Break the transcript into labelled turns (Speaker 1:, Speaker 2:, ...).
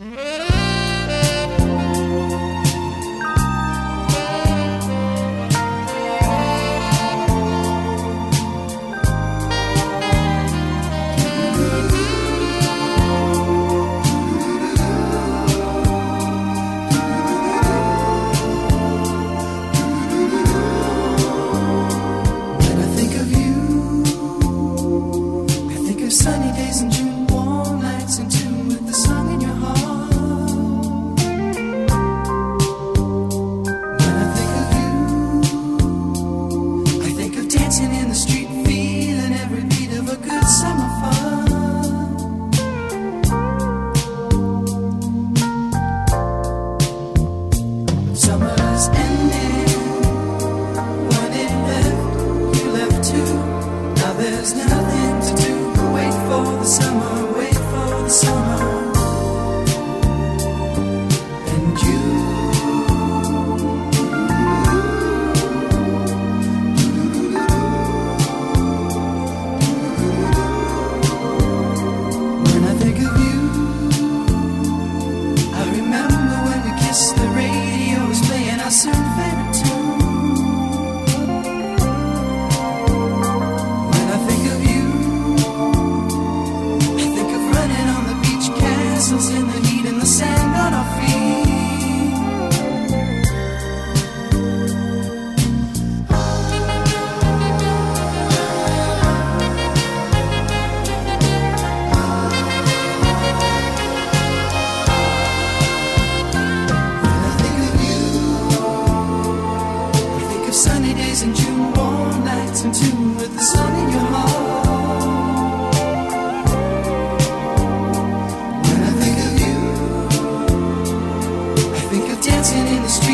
Speaker 1: Mm-hmm. sun. dance in tune with the sun in your heart. When I think of you, I think of dancing in the street.